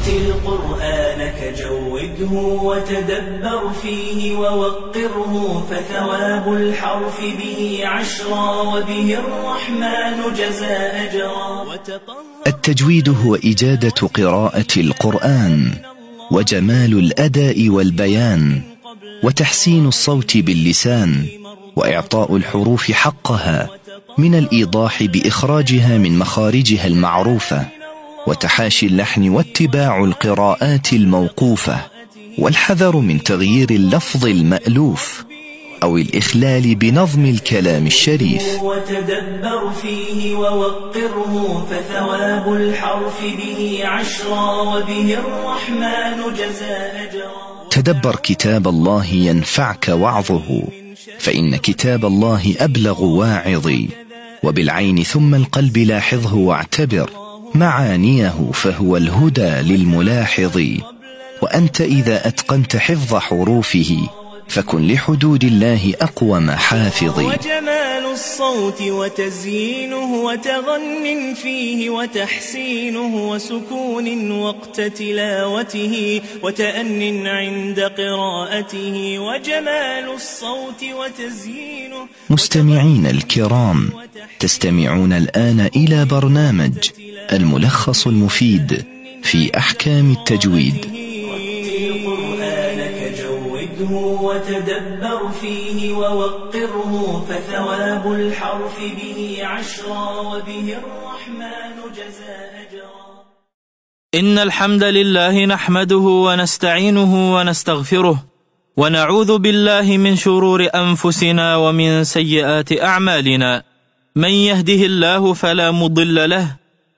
رتل قرآنك جوده وتدبر فيه ووقره فثواب الحرف به عشرا وبه الرحمن جزى أجرا. التجويد هو إجادة قراءة القرآن وجمال الأداء والبيان وتحسين الصوت باللسان وإعطاء الحروف حقها من الإيضاح بإخراجها من مخارجها المعروفة. وتحاشي اللحن واتباع القراءات الموقوفة والحذر من تغيير اللفظ المألوف أو الإخلال بنظم الكلام الشريف. وتدبر فيه ووقره فثواب الحرف به عشرا وبه الرحمن جزى أجرا تدبر كتاب الله ينفعك وعظه فإن كتاب الله أبلغ واعظ وبالعين ثم القلب لاحظه واعتبر معانيه فهو الهدى للملاحظ. وأنت إذا أتقنت حفظ حروفه فكن لحدود الله أقوم حافظ. وجمال الصوت وتزيينه وتغن فيه وتحسينه وسكون وقت تلاوته وتأن عند قراءته. وجمال الصوت وتزيينه مستمعين الكرام تستمعون الآن إلى برنامج الملخص المفيد في أحكام التجويد. وتدبر فيه ووقره فثواب الحرف به عشرا وبه الرحمن جزى أجرا. إن الحمد لله نحمده ونستعينه ونستغفره ونعوذ بالله من شرور أنفسنا ومن سيئات أعمالنا. من يهده الله فلا مضل له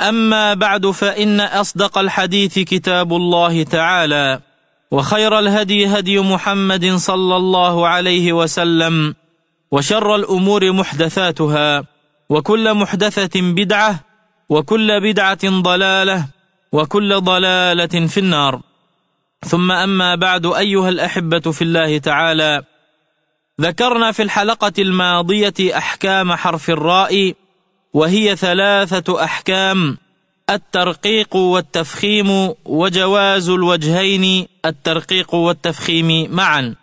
أما بعد فإن أصدق الحديث كتاب الله تعالى وخير الهدي هدي محمد صلى الله عليه وسلم وشر الأمور محدثاتها وكل محدثة بدعة وكل بدعة ضلالة وكل ضلالة في النار. ثم أما بعد أيها الأحبة في الله تعالى ذكرنا في الحلقة الماضية أحكام حرف الراء وهي ثلاثة أحكام الترقيق والتفخيم وجواز الوجهين الترقيق والتفخيم معا.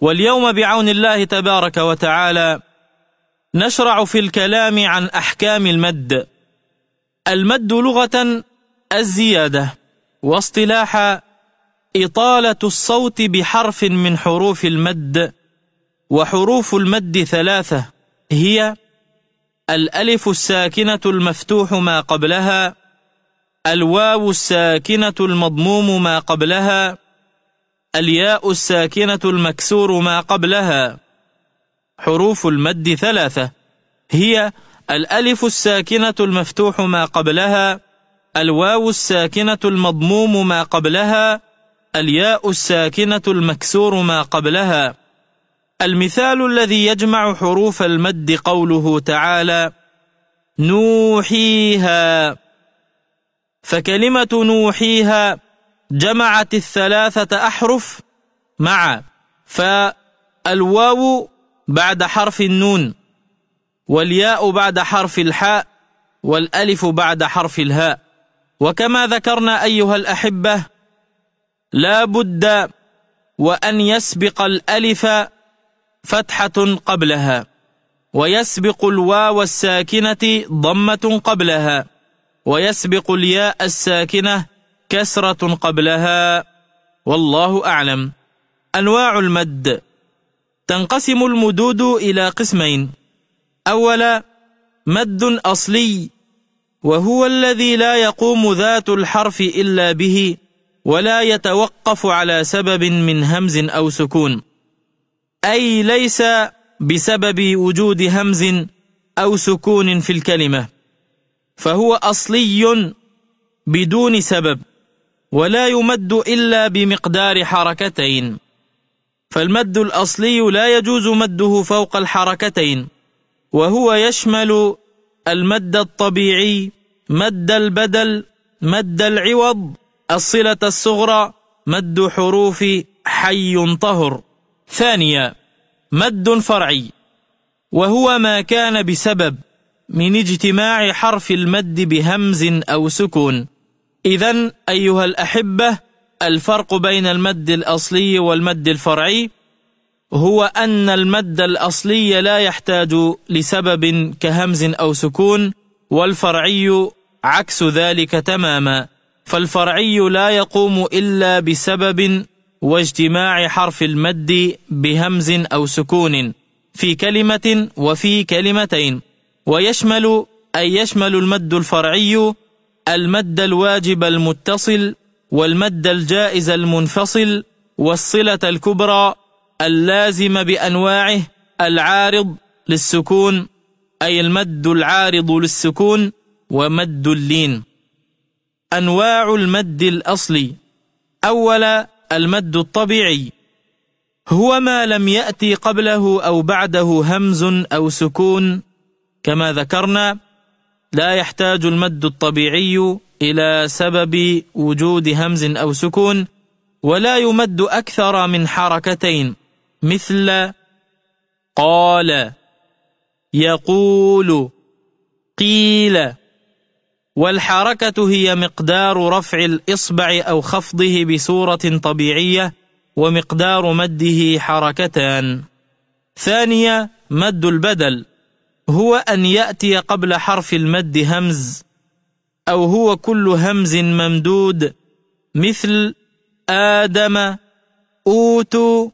واليوم بعون الله تبارك وتعالى نشرع في الكلام عن أحكام المد. المد لغة الزيادة واصطلاح إطالة الصوت بحرف من حروف المد. وحروف المد ثلاثة هي الألف الساكنة المفتوح ما قبلها الواو الساكنة المضموم ما قبلها الياء الساكنة المكسور ما قبلها. حروف المد ثلاثة. هي الألف الساكنة المفتوح ما قبلها الواو الساكنة المضموم ما قبلها الياء الساكنة المكسور ما قبلها. المثال الذي يجمع حروف المد قوله تعالى نوحيها. فكلمة نوحيها جمعت الثلاثة أحرف مع فالواو بعد حرف النون والياء بعد حرف الحاء والألف بعد حرف الهاء. وكما ذكرنا أيها الأحبة لا بد وأن يسبق الألف فتحة قبلها ويسبق الواو الساكنة ضمة قبلها ويسبق الياء الساكنة كسرة قبلها. والله أعلم. أنواع المد. تنقسم المدود إلى قسمين. أولا مد أصلي وهو الذي لا يقوم ذات الحرف إلا به ولا يتوقف على سبب من همز أو سكون. أي ليس بسبب وجود همز أو سكون في الكلمة فهو أصلي بدون سبب ولا يمد إلا بمقدار حركتين. فالمد الأصلي لا يجوز مده فوق الحركتين وهو يشمل المد الطبيعي مد البدل مد العوض الصلة الصغرى مد حروف حي طهر. ثانيا مد فرعي. وهو ما كان بسبب من اجتماع حرف المد بهمز أو سكون. إذا أيها الأحبة الفرق بين المد الأصلي والمد الفرعي هو أن المد الأصلي لا يحتاج لسبب كهمز أو سكون والفرعي عكس ذلك تماما. فالفرعي لا يقوم إلا بسبب واجتماع حرف المد بهمز أو سكون في كلمة وفي كلمتين. ويشمل أي يشمل المد الفرعي المد الواجب المتصل والمد الجائز المنفصل والصلة الكبرى اللازم بأنواعه العارض للسكون أي المد العارض للسكون ومد اللين. أنواع المد الأصلي. أولا المد الطبيعي. هو ما لم يأتي قبله أو بعده همز أو سكون. كما ذكرنا لا يحتاج المد الطبيعي إلى سبب وجود همز أو سكون ولا يمد أكثر من حركتين. مثل قال يقول قيل والحركة هي مقدار رفع الإصبع أو خفضه بصورة طبيعية ومقدار مده حركتان. ثانية مد البدل. هو أن يأتي قبل حرف المد همز أو هو كل همز ممدود مثل آدم أوتوا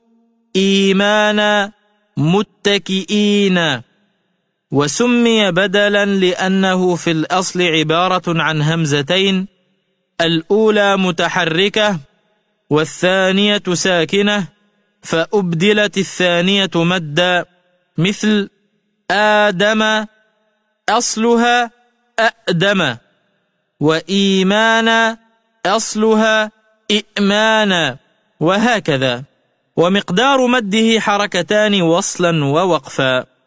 إيمانا متكئين. وسمي بدلا لأنه في الأصل عبارة عن همزتين الأولى متحركة والثانية ساكنة فأبدلت الثانية مدا مثل آدم أصلها أأدم وإيمانا أصلها إئمانا وهكذا. ومقدار مده حركتان وصلا ووقفا.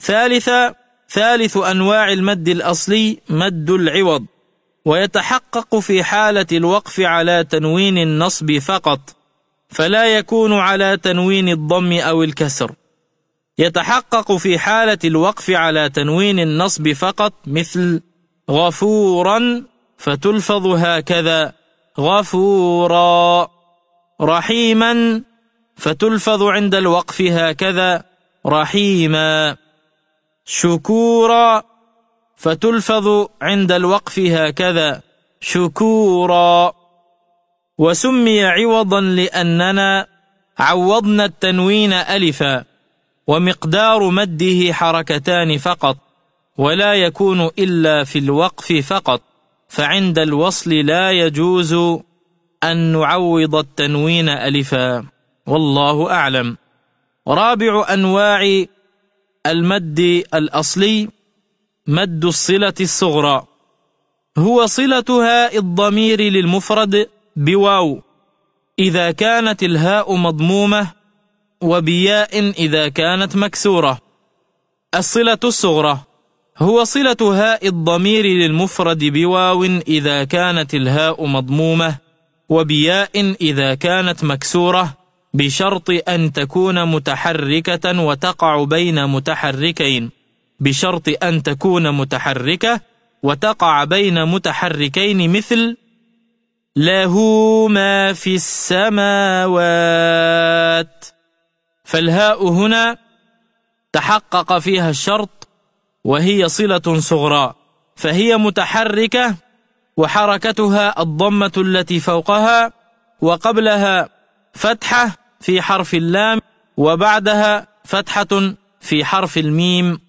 ثالثا ثالث أنواع المد الأصلي مد العوض ويتحقق في حالة الوقف على تنوين النصب فقط فلا يكون على تنوين الضم أو الكسر. يتحقق في حالة الوقف على تنوين النصب فقط مثل غفورا فتلفظ هكذا غفورا رحيما فتلفظ عند الوقف هكذا رحيما. شكورا فتلفظ عند الوقف هكذا شكورا. وسمي عوضا لأننا عوضنا التنوين ألفا ومقدار مده حركتان فقط ولا يكون إلا في الوقف فقط فعند الوصل لا يجوز أن نعوض التنوين ألفا والله أعلم. رابع أنواع المد الأصلي مد الصلة الصغرى. هو صلتها الضمير للمفرد بواو. إذا كانت الهاء مضمومة وبياء إذا كانت مكسورة. الصلة الصغرى. هو صلة هاء الضمير للمفرد بواو إذا كانت الهاء مضمومة وبياء إذا كانت مكسورة. بشرط أن تكون متحركة وتقع بين متحركين. بشرط أن تكون متحركة وتقع بين متحركين مثل له ما في السماوات. فالهاء هنا تحقق فيها الشرط وهي صلة صغرى. فهي متحركة وحركتها الضمة التي فوقها وقبلها فتحة في حرف اللام وبعدها فتحة في حرف الميم.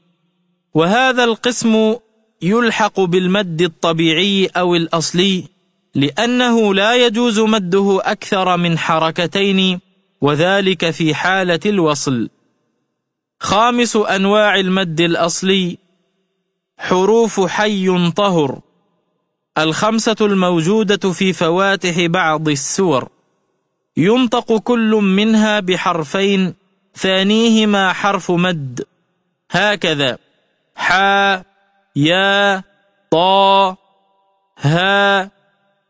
وهذا القسم يلحق بالمد الطبيعي أو الأصلي لأنه لا يجوز مده أكثر من حركتين وذلك في حالة الوصل. خامس أنواع المد الأصلي حروف حي طهر. الخمسة الموجودة في فواتح بعض السور. ينطق كل منها بحرفين ثانيهما حرف مد. هكذا. حا يا طا ها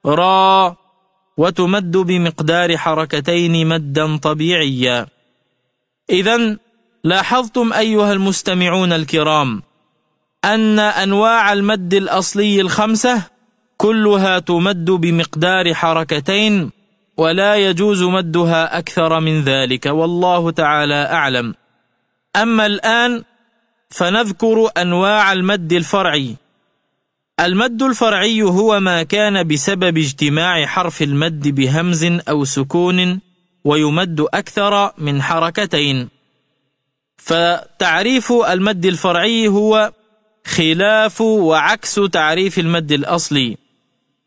را. وتمد بمقدار حركتين مدا طبيعيا. إذا لاحظتم أيها المستمعون الكرام أن أنواع المد الأصلي الخمسة كلها تمد بمقدار حركتين ولا يجوز مدها أكثر من ذلك والله تعالى أعلم. أما الآن فنذكر أنواع المد الفرعي. المد الفرعي هو ما كان بسبب اجتماع حرف المد بهمز أو سكون ويمد أكثر من حركتين. فتعريف المد الفرعي هو خلاف وعكس تعريف المد الأصلي.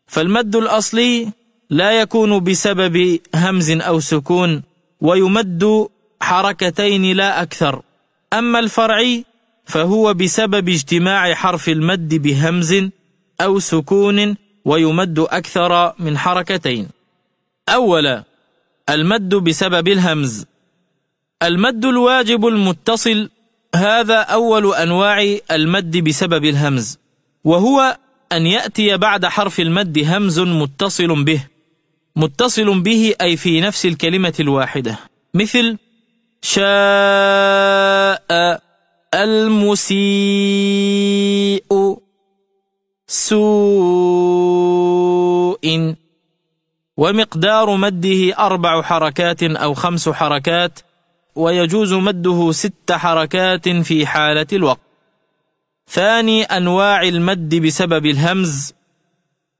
فالمد الأصلي لا يكون بسبب همز أو سكون ويمد حركتين لا أكثر. أما الفرعي فهو بسبب اجتماع حرف المد بهمز أو سكون ويمد أكثر من حركتين. أولا المد بسبب الهمز. المد الواجب المتصل هذا أول أنواع المد بسبب الهمز. وهو أن يأتي بعد حرف المد همز متصل به. متصل به أي في نفس الكلمة الواحدة. مثل شاء المسيء سوء ومقدار مده أربع حركات أو خمس حركات ويجوز مده ست حركات في حالة الوقت. ثاني أنواع المد بسبب الهمز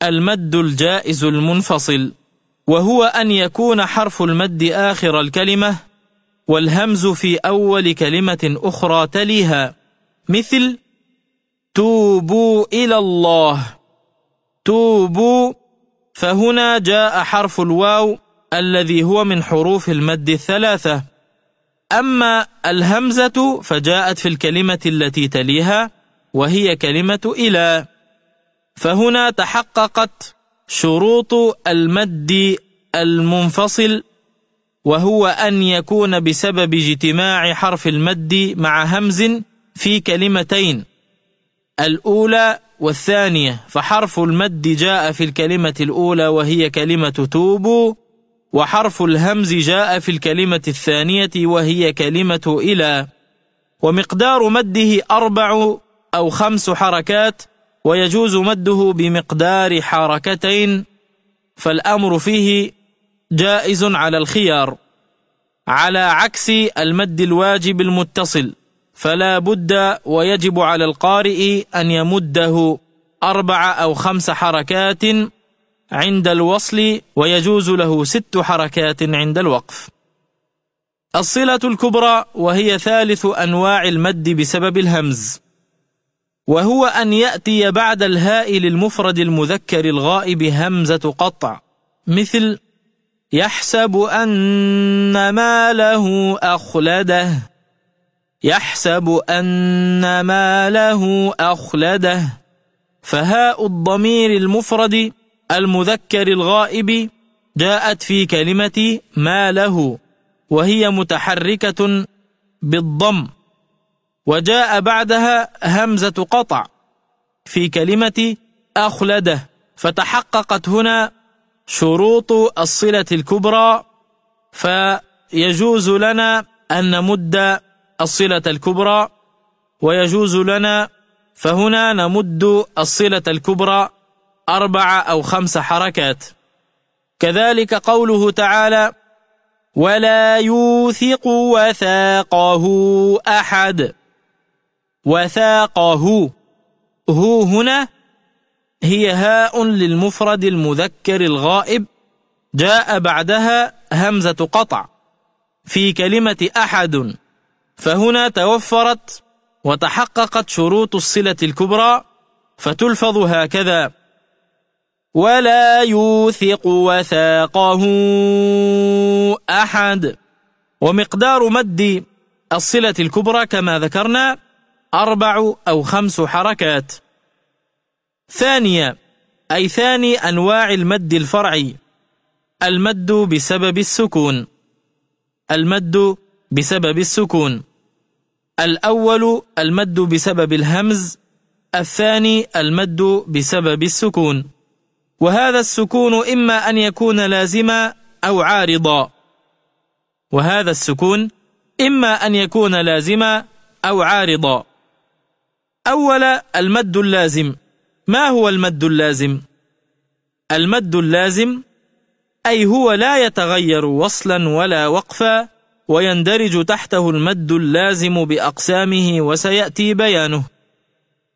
المد الجائز المنفصل. وهو أن يكون حرف المد آخر الكلمة والهمز في أول كلمة أخرى تليها. مثل توبوا إلى الله. توبوا فهنا جاء حرف الواو الذي هو من حروف المد الثلاثة. أما الهمزة فجاءت في الكلمة التي تليها وهي كلمة إلى. فهنا تحققت شروط المد المنفصل وهو أن يكون بسبب اجتماع حرف المد مع همز في كلمتين الأولى والثانية فحرف المد جاء في الكلمة الأولى وهي كلمة توبوا وحرف الهمز جاء في الكلمة الثانية وهي كلمة إلى ومقدار مده أربع أو خمس حركات ويجوز مده بمقدار حركتين فالأمر فيه جائز على الخيار على عكس المد الواجب المتصل فلا بد ويجب على القارئ أن يمده أربع أو خمس حركات عند الوصل ويجوز له ست حركات عند الوقف. الصلة الكبرى وهي ثالث أنواع المد بسبب الهمز. وهو أن يأتي بعد الهاء للمفرد المذكر الغائب همزة قطع. مثل يحسب أن ماله أخلده. يحسب أن ماله أخلده. فهاء الضمير المفرد المذكر الغائب جاءت في كلمة ما له وهي متحركة بالضم. وجاء بعدها همزة قطع في كلمة أخلده فتحققت هنا شروط الصلة الكبرى فيجوز لنا أن نمد الصلة الكبرى ويجوز لنا فهنا نمد الصلة الكبرى أربع أو خمس حركات. كذلك قوله تعالى ولا يوثق وثاقه أحد وثاقه. هو هنا هي هاء للمفرد المذكر الغائب. جاء بعدها همزة قطع في كلمة أحد. فهنا توفرت وتحققت شروط الصلة الكبرى فتلفظ هكذا ولا يوثق وثاقه أحد. ومقدار مد الصلة الكبرى كما ذكرنا أربع أو خمس حركات. ثانية أي ثاني أنواع المد الفرعي؟ المد بسبب السكون. المد بسبب السكون. الأول المد بسبب الهمز. الثاني المد بسبب السكون. وهذا السكون إما أن يكون لازما أو عارضا. وهذا السكون إما أن يكون لازما أو عارضا. أولا المد اللازم. ما هو المد اللازم؟ المد اللازم أي هو لا يتغير وصلا ولا وقفا ويندرج تحته المد اللازم بأقسامه وسيأتي بيانه.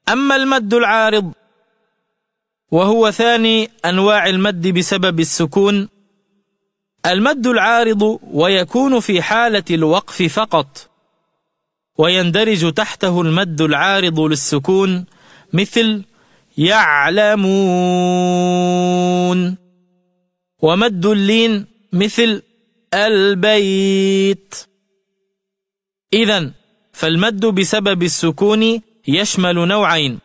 أما المد العارض وهو ثاني أنواع المد بسبب السكون المد العارض ويكون في حالة الوقف فقط. ويندرج تحته المد العارض للسكون مثل يعلمون. ومد اللين مثل البيت. إذا فالمد بسبب السكون يشمل نوعين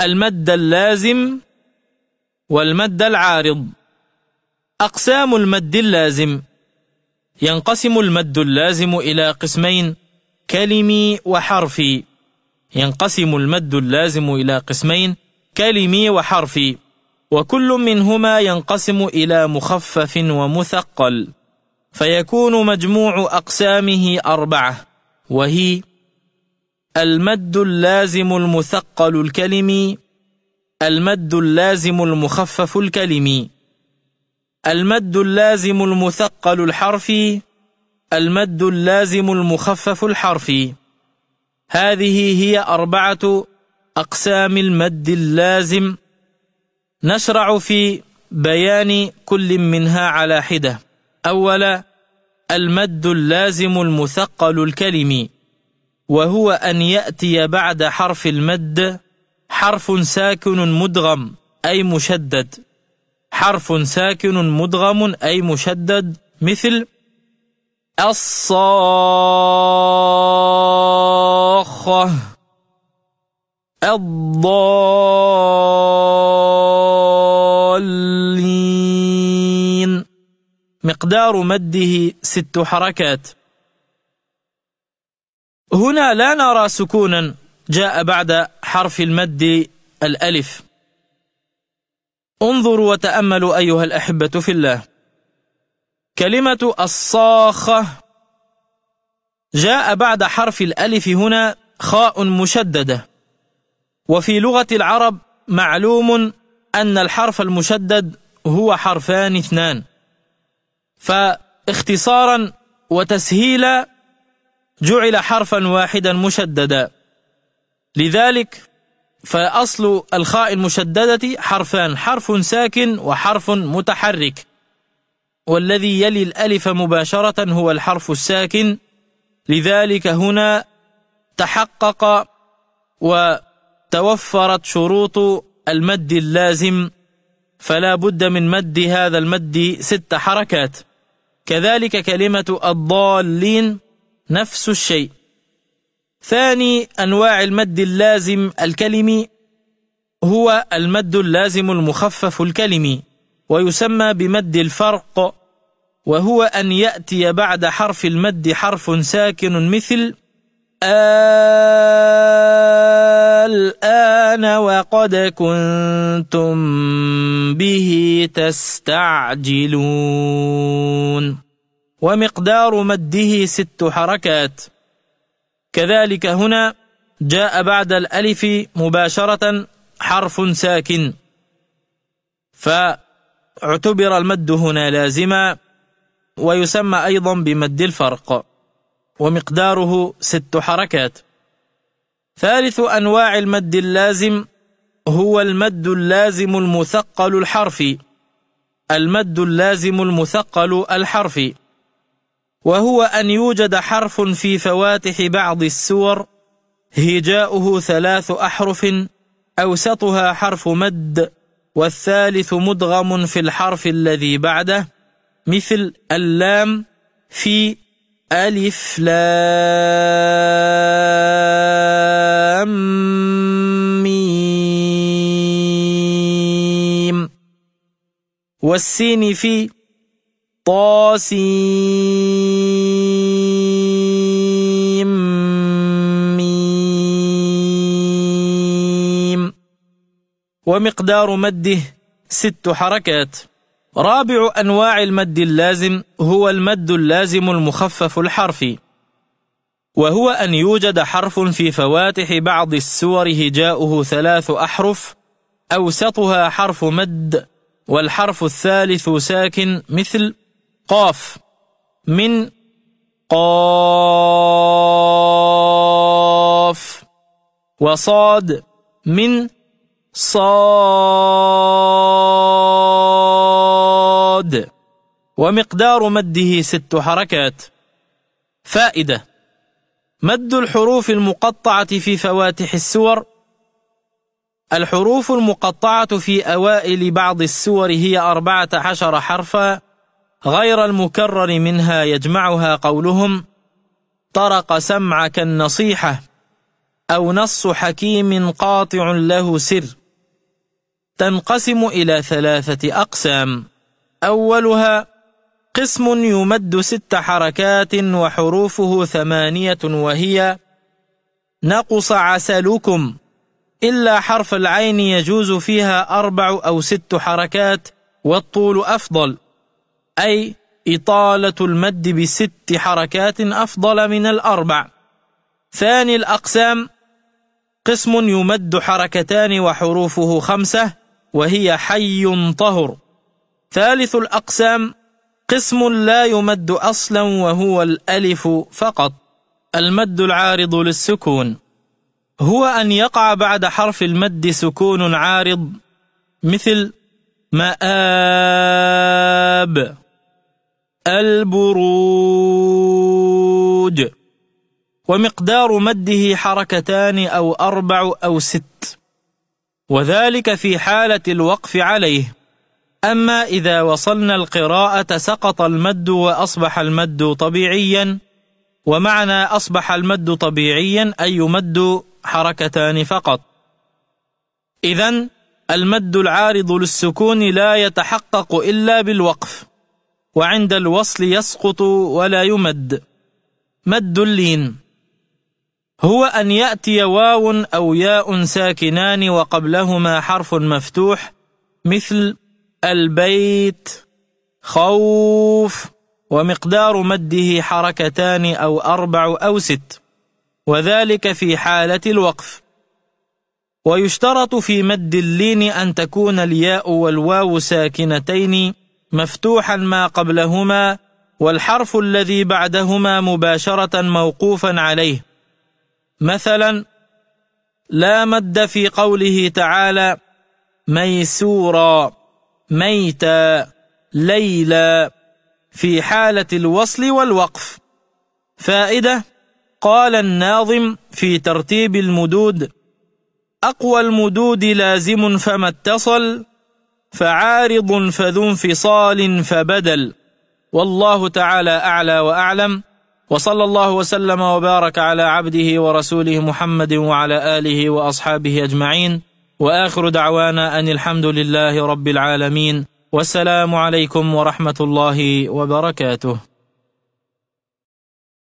المد اللازم والمد العارض. أقسام المد اللازم ينقسم المد اللازم إلى قسمين كلمي وحرفي. ينقسم المد اللازم إلى قسمين كلمي وحرفي. وكل منهما ينقسم إلى مخفف ومثقل. فيكون مجموع أقسامه أربعة وهي المد اللازم المثقل الكلمي المد اللازم المخفف الكلمي. المد اللازم المثقل الحرفي المد اللازم المخفف الحرفي هذه هي أربعة أقسام المد اللازم نشرع في بيان كل منها على حدة. أولا المد اللازم المثقل الكلمي وهو أن يأتي بعد حرف المد حرف ساكن مدغم أي مشدد. حرف ساكن مدغم أي مشدد مثل الصاخة. الضالين. مقدار مده ست حركات. هنا لا نرى سكونا جاء بعد حرف المد الألف. انظروا وتأملوا أيها الأحبة في الله. كلمة الصاخة. جاء بعد حرف الألف هنا خاء مشددة. وفي لغة العرب معلوم أن الحرف المشدد هو حرفان اثنان. فاختصارا وتسهيلا جعل حرفا واحدا مشددا. لذلك فأصل الخاء المشددة حرفان حرف ساكن وحرف متحرك. والذي يلي الألف مباشرة هو الحرف الساكن. لذلك هنا تحقق وتوفرت شروط المد اللازم. فلا بد من مد هذا المد ست حركات. كذلك كلمة الضالين نفس الشيء. ثاني أنواع المد اللازم الكلمي هو المد اللازم المخفف الكلمي. ويسمى بمد الفرق وهو أن يأتي بعد حرف المد حرف ساكن مثل الآن وقد كنتم به تستعجلون. ومقدار مده ست حركات. كذلك هنا جاء بعد الألف مباشرة حرف ساكن. فاعتبر المد هنا لازما ويسمى أيضا بمد الفرق ومقداره ست حركات. ثالث أنواع المد اللازم هو المد اللازم المثقل الحرفي. المد اللازم المثقل الحرفي. وهو أن يوجد حرف في فواتح بعض السور هجاؤه ثلاث أحرف أوسطها حرف مد. والثالث مدغم في الحرف الذي بعده مثل اللام في ألف لام ميم. والسين في طاسيم. ومقدار مده ست حركات. رابع أنواع المد اللازم هو المد اللازم المخفف الحرفي. وهو أن يوجد حرف في فواتح بعض السور هجاؤه ثلاث أحرف أوسطها حرف مد والحرف الثالث ساكن مثل قاف. من قاف وصاد. من صاد. ومقدار مده ست حركات. فائدة مد الحروف المقطعة في فواتح السور. الحروف المقطعة في أوائل بعض السور هي أربعة عشر حرفا. غير المكرر منها يجمعها قولهم. طرق سمعك النصيحة. أو نص حكيم قاطع له سر. تنقسم إلى ثلاثة أقسام. أولها قسم يمد ست حركات وحروفه ثمانية وهي نقص عسلكم. إلا حرف العين يجوز فيها أربع أو ست حركات والطول أفضل. أي إطالة المد بست حركات أفضل من الأربع. ثاني الأقسام قسم يمد حركتان وحروفه خمسة وهي حي طهر. ثالث الأقسام قسم لا يمد أصلا وهو الألف فقط المد العارض للسكون. هو أن يقع بعد حرف المد سكون عارض مثل مآب البروج. ومقدار مده حركتان أو أربع أو ست. وذلك في حالة الوقف عليه. أما إذا وصلنا القراءة سقط المد وأصبح المد طبيعيا ومعنى أصبح المد طبيعيا أي يمد حركتان فقط. إذا المد العارض للسكون لا يتحقق إلا بالوقف وعند الوصل يسقط ولا يمد. مد اللين. هو أن يأتي واو أو ياء ساكنان وقبلهما حرف مفتوح مثل البيت خوف ومقدار مده حركتان أو أربع أو ست وذلك في حالة الوقف. ويشترط في مد اللين أن تكون الياء والواو ساكنتين مفتوحا ما قبلهما والحرف الذي بعدهما مباشرة موقوفا عليه. مثلا لا مد في قوله تعالى ميسورا ميتا ليلا في حالة الوصل والوقف. فائدة قال الناظم في ترتيب المدود أقوى المدود لازم فما اتصل فعارض فذو انفصال فبدل. والله تعالى أعلى وأعلم. وصلى الله وسلم وبارك على عبده ورسوله محمد وعلى آله وأصحابه أجمعين. وآخر دعوانا أن الحمد لله رب العالمين. والسلام عليكم ورحمة الله وبركاته.